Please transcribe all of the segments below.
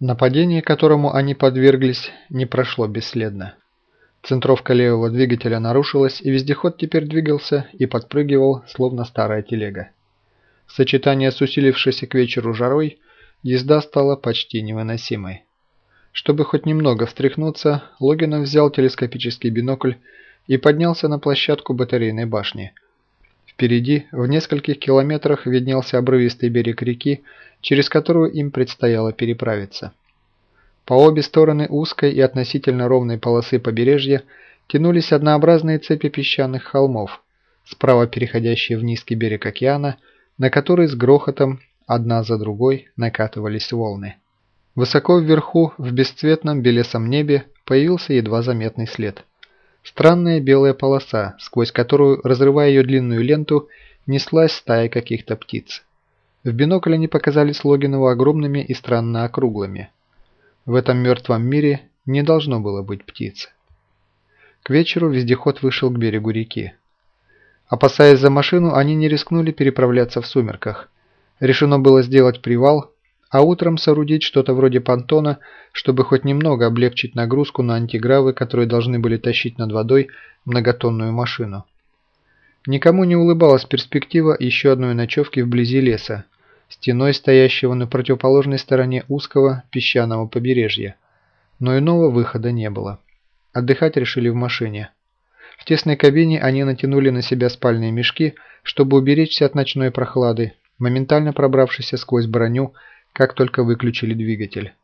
Нападение, которому они подверглись, не прошло бесследно. Центровка левого двигателя нарушилась, и вездеход теперь двигался и подпрыгивал, словно старая телега. Сочетание с усилившейся к вечеру жарой, езда стала почти невыносимой. Чтобы хоть немного встряхнуться, Логинов взял телескопический бинокль и поднялся на площадку батарейной башни. Впереди, в нескольких километрах, виднелся обрывистый берег реки, через которую им предстояло переправиться. По обе стороны узкой и относительно ровной полосы побережья тянулись однообразные цепи песчаных холмов, справа переходящие в низкий берег океана, на который с грохотом одна за другой накатывались волны. Высоко вверху, в бесцветном белесом небе, появился едва заметный след. Странная белая полоса, сквозь которую, разрывая ее длинную ленту, неслась стая каких-то птиц. В бинокль они показались Логинову огромными и странно округлыми. В этом мертвом мире не должно было быть птиц. К вечеру вездеход вышел к берегу реки. Опасаясь за машину, они не рискнули переправляться в сумерках. Решено было сделать привал, а утром соорудить что-то вроде понтона, чтобы хоть немного облегчить нагрузку на антигравы, которые должны были тащить над водой многотонную машину. Никому не улыбалась перспектива еще одной ночевки вблизи леса, стеной стоящего на противоположной стороне узкого песчаного побережья. Но иного выхода не было. Отдыхать решили в машине. В тесной кабине они натянули на себя спальные мешки, чтобы уберечься от ночной прохлады, моментально пробравшись сквозь броню, как только выключили двигатель.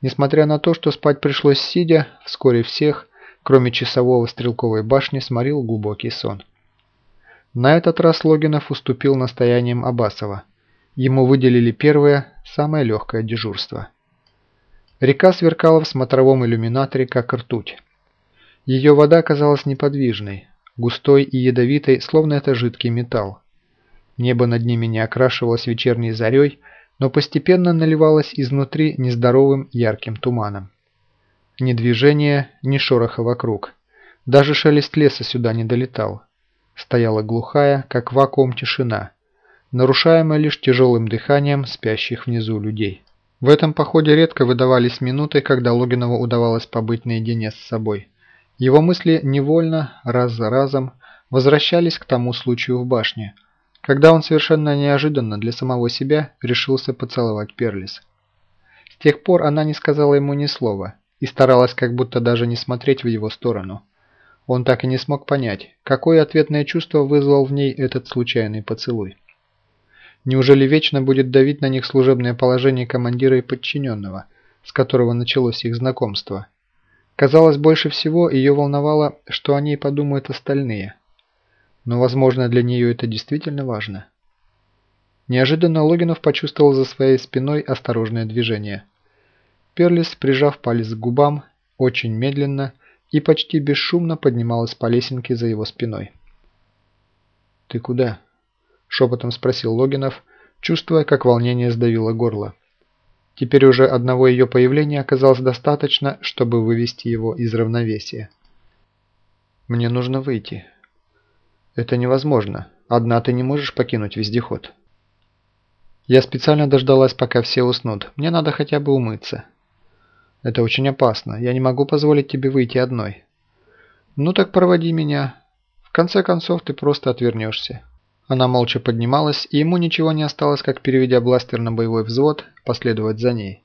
Несмотря на то, что спать пришлось сидя, вскоре всех, кроме часового стрелковой башни, сморил глубокий сон. На этот раз Логинов уступил настояниям Абасова. Ему выделили первое, самое легкое дежурство. Река сверкала в смотровом иллюминаторе, как ртуть. Ее вода казалась неподвижной, густой и ядовитой, словно это жидкий металл. Небо над ними не окрашивалось вечерней зарей, но постепенно наливалось изнутри нездоровым ярким туманом. Ни движения, ни шороха вокруг. Даже шелест леса сюда не долетал. Стояла глухая, как вакуум тишина, нарушаемая лишь тяжелым дыханием спящих внизу людей. В этом походе редко выдавались минуты, когда Логинову удавалось побыть наедине с собой. Его мысли невольно, раз за разом, возвращались к тому случаю в башне, когда он совершенно неожиданно для самого себя решился поцеловать Перлис. С тех пор она не сказала ему ни слова и старалась как будто даже не смотреть в его сторону. Он так и не смог понять, какое ответное чувство вызвал в ней этот случайный поцелуй. Неужели вечно будет давить на них служебное положение командира и подчиненного, с которого началось их знакомство? Казалось, больше всего ее волновало, что о ней подумают остальные. Но, возможно, для нее это действительно важно. Неожиданно Логинов почувствовал за своей спиной осторожное движение. Перлис, прижав палец к губам, очень медленно и почти бесшумно поднималась по лесенке за его спиной. «Ты куда?» – шепотом спросил Логинов, чувствуя, как волнение сдавило горло. Теперь уже одного ее появления оказалось достаточно, чтобы вывести его из равновесия. «Мне нужно выйти». «Это невозможно. Одна ты не можешь покинуть вездеход». «Я специально дождалась, пока все уснут. Мне надо хотя бы умыться». Это очень опасно. Я не могу позволить тебе выйти одной. Ну так проводи меня. В конце концов ты просто отвернешься. Она молча поднималась, и ему ничего не осталось, как переведя бластер на боевой взвод, последовать за ней.